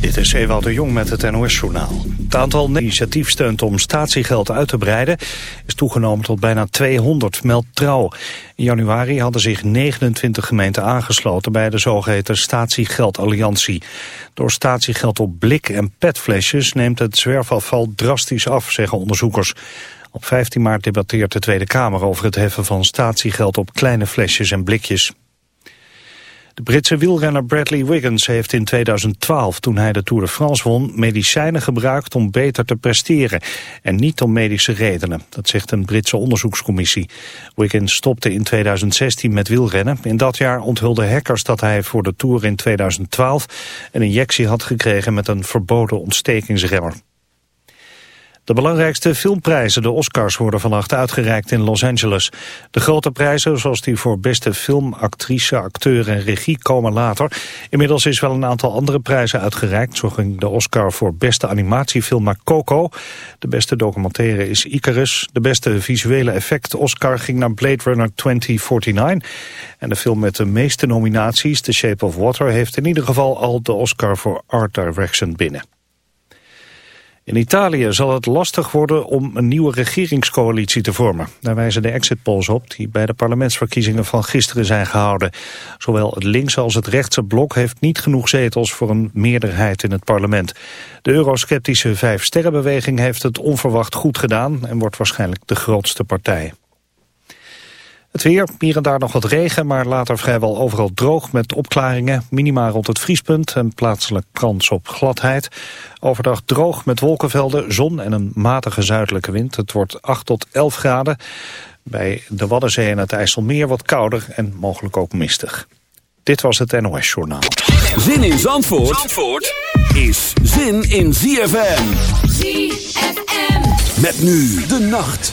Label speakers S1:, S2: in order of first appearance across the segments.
S1: Dit is Ewout de Jong met het NOS-journaal. Het aantal initiatief steunt om statiegeld uit te breiden... is toegenomen tot bijna 200, meldt Trouw. In januari hadden zich 29 gemeenten aangesloten... bij de zogeheten statiegeldalliantie. Door statiegeld op blik- en petflesjes... neemt het zwerfafval drastisch af, zeggen onderzoekers. Op 15 maart debatteert de Tweede Kamer over het heffen van statiegeld... op kleine flesjes en blikjes. De Britse wielrenner Bradley Wiggins heeft in 2012, toen hij de Tour de France won, medicijnen gebruikt om beter te presteren en niet om medische redenen. Dat zegt een Britse onderzoekscommissie. Wiggins stopte in 2016 met wielrennen. In dat jaar onthulden hackers dat hij voor de Tour in 2012 een injectie had gekregen met een verboden ontstekingsremmer. De belangrijkste filmprijzen, de Oscars, worden vannacht uitgereikt in Los Angeles. De grote prijzen, zoals die voor beste film, actrice, acteur en regie, komen later. Inmiddels is wel een aantal andere prijzen uitgereikt. Zo ging de Oscar voor beste animatiefilm naar Coco. De beste documentaire is Icarus. De beste visuele effect Oscar ging naar Blade Runner 2049. En de film met de meeste nominaties, The Shape of Water, heeft in ieder geval al de Oscar voor Art Direction binnen. In Italië zal het lastig worden om een nieuwe regeringscoalitie te vormen. Daar wijzen de exit polls op die bij de parlementsverkiezingen van gisteren zijn gehouden. Zowel het linkse als het rechtse blok heeft niet genoeg zetels voor een meerderheid in het parlement. De eurosceptische Vijf-Sterrenbeweging heeft het onverwacht goed gedaan en wordt waarschijnlijk de grootste partij. Het weer, hier en daar nog wat regen, maar later vrijwel overal droog met opklaringen. Minima rond het vriespunt en plaatselijk kans op gladheid. Overdag droog met wolkenvelden, zon en een matige zuidelijke wind. Het wordt 8 tot 11 graden. Bij de Waddenzee en het IJsselmeer wat kouder en mogelijk ook mistig. Dit was het NOS Journaal.
S2: Zin in Zandvoort, Zandvoort is zin in ZFM.
S3: ZFM.
S2: Met nu de nacht.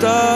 S4: está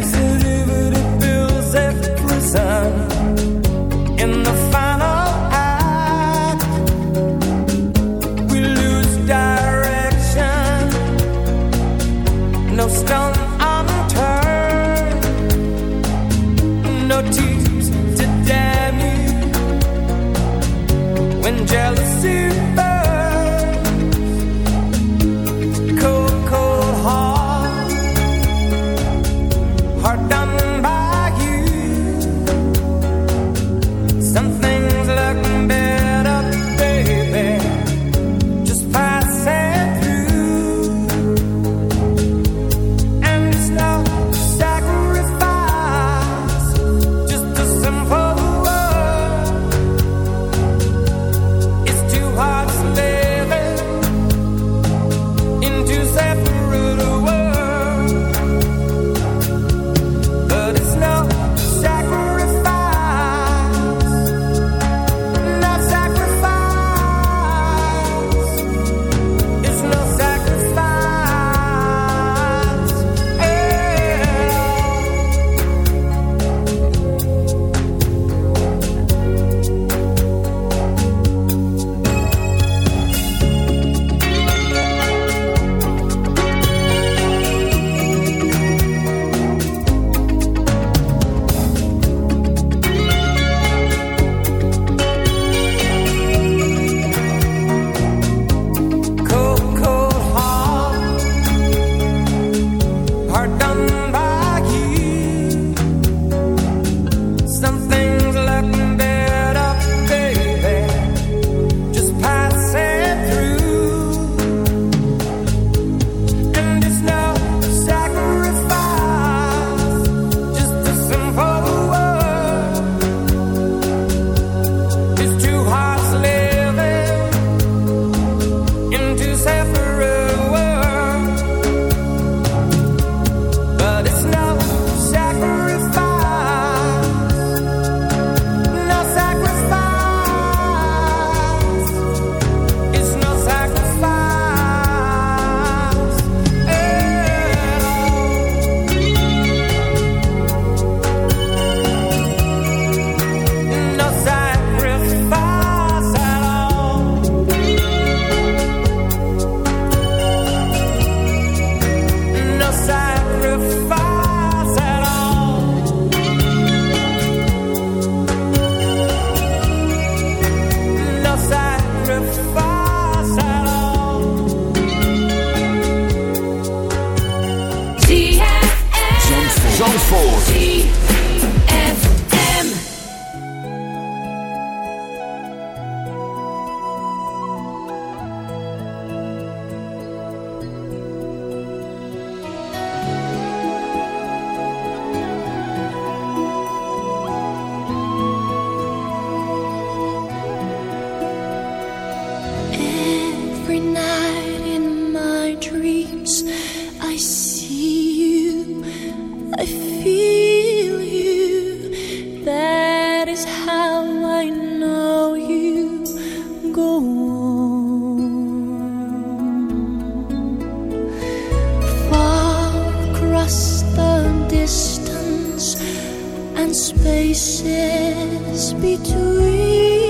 S4: chances spaces between.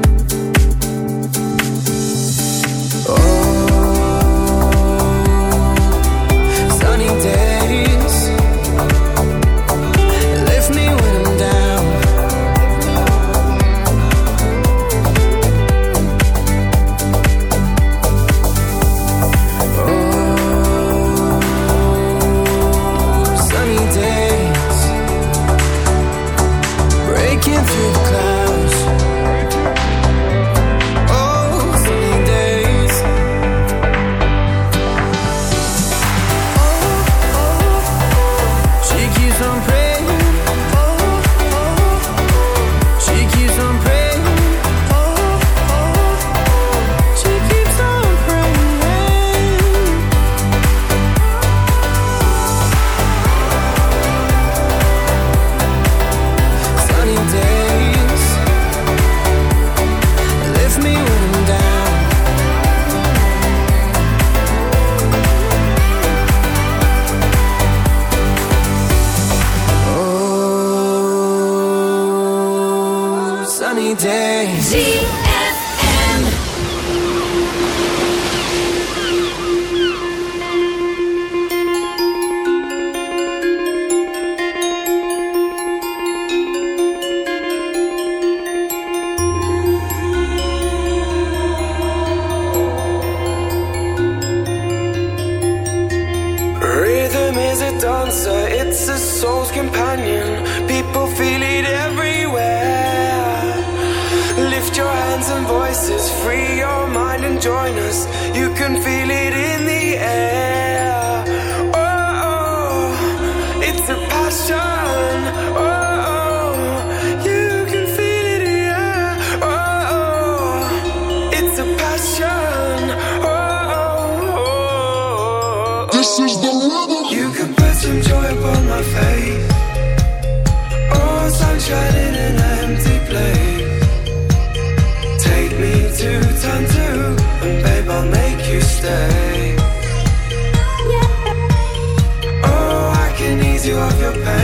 S5: Stay. Oh, I can ease you of your pain.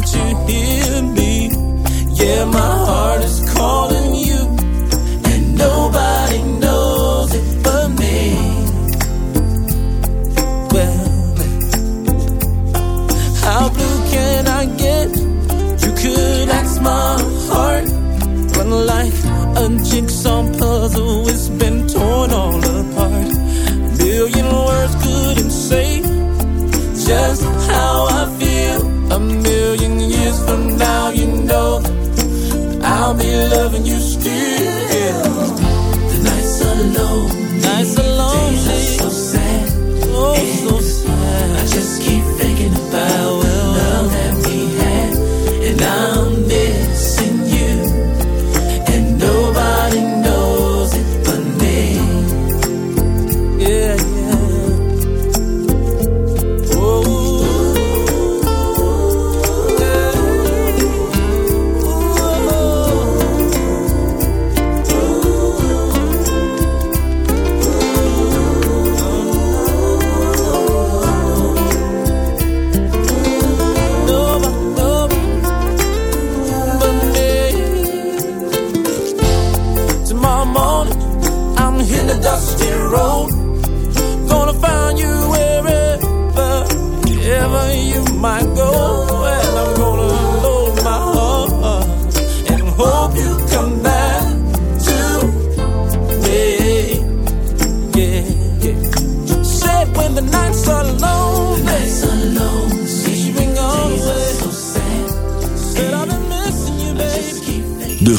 S5: won't you hear me? Yeah, my
S6: when you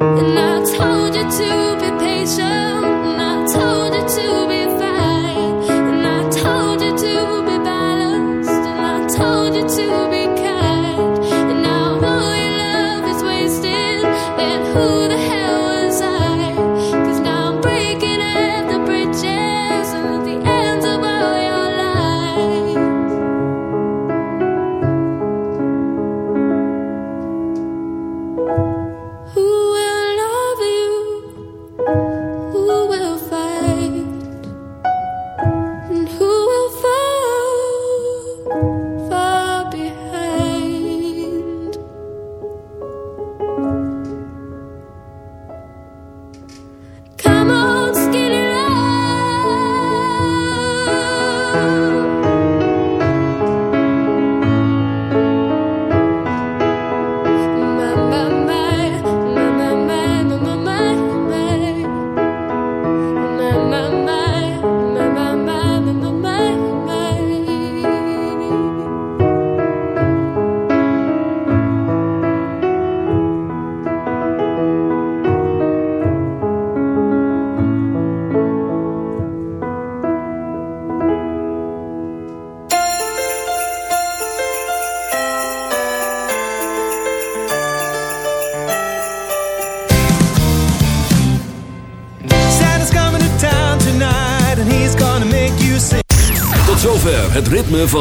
S7: And I told you to